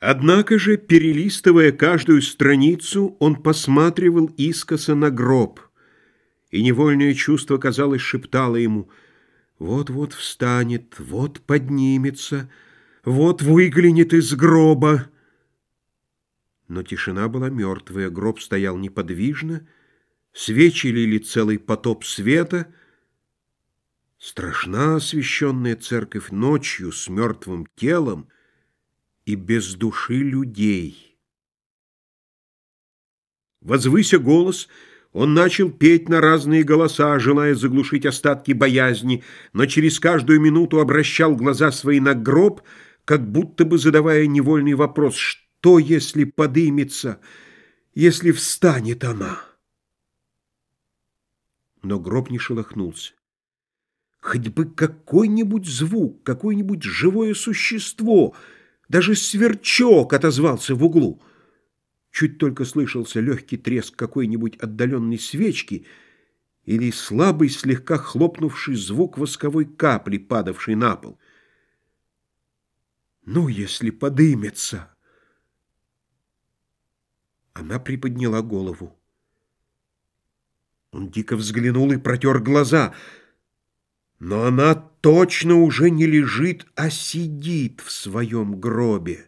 Однако же, перелистывая каждую страницу, он посматривал искоса на гроб, и невольное чувство, казалось, шептало ему «Вот-вот встанет, вот поднимется, вот выглянет из гроба». Но тишина была мертвая, гроб стоял неподвижно, свечи лили целый потоп света. Страшна освещенная церковь ночью с мертвым телом — и без души людей. Возвыся голос, он начал петь на разные голоса, желая заглушить остатки боязни, но через каждую минуту обращал глаза свои на гроб, как будто бы задавая невольный вопрос, что, если подымется, если встанет она? Но гроб не шелохнулся. Хоть бы какой-нибудь звук, какое-нибудь живое существо — даже сверчок отозвался в углу. Чуть только слышался легкий треск какой-нибудь отдаленной свечки или слабый, слегка хлопнувший звук восковой капли, падавшей на пол. «Ну, если подымется!» Она приподняла голову. Он дико взглянул и протер глаза — но она точно уже не лежит, а сидит в своем гробе.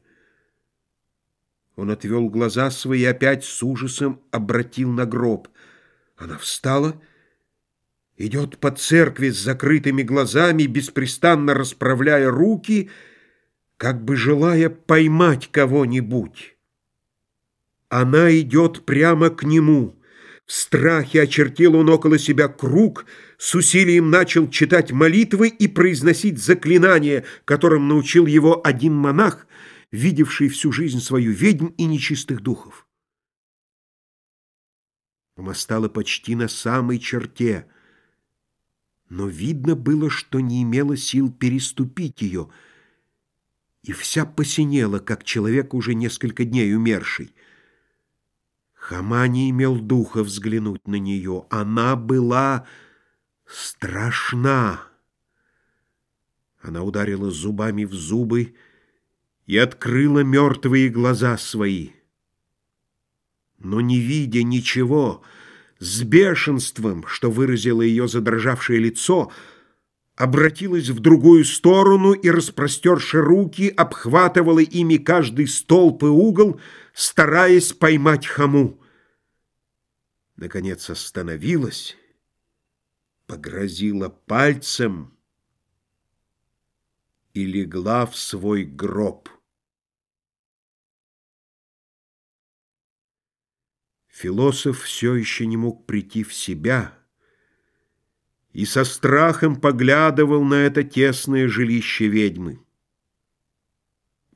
Он отвел глаза свои и опять с ужасом обратил на гроб. Она встала, идет по церкви с закрытыми глазами, беспрестанно расправляя руки, как бы желая поймать кого-нибудь. Она идет прямо к нему — в страхе очертил он около себя круг, с усилием начал читать молитвы и произносить заклинания, которым научил его один монах, видевший всю жизнь свою ведьм и нечистых духов. Она стала почти на самой черте, но видно было, что не имела сил переступить ее, и вся посинела, как человек уже несколько дней умерший. Хама не имел духа взглянуть на нее. Она была страшна. Она ударила зубами в зубы и открыла мертвые глаза свои. Но не видя ничего, с бешенством, что выразило ее задрожавшее лицо, обратилась в другую сторону и, распростерши руки, обхватывала ими каждый столб и угол, стараясь поймать хаму наконец остановилась, погрозила пальцем и легла в свой гроб. Философ все еще не мог прийти в себя и со страхом поглядывал на это тесное жилище ведьмы.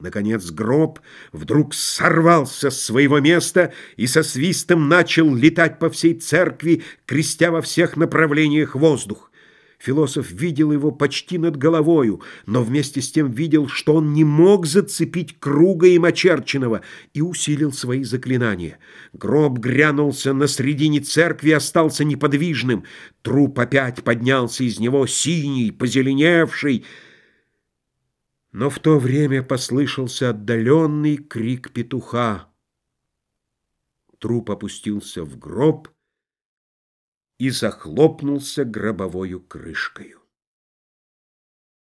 Наконец гроб вдруг сорвался с своего места и со свистом начал летать по всей церкви, крестя во всех направлениях воздух. Философ видел его почти над головою, но вместе с тем видел, что он не мог зацепить круга им очерченного, и усилил свои заклинания. Гроб грянулся на средине церкви и остался неподвижным. Труп опять поднялся из него, синий, позеленевший, но в то время послышался отдаленный крик петуха. Труп опустился в гроб и захлопнулся гробовою крышкою.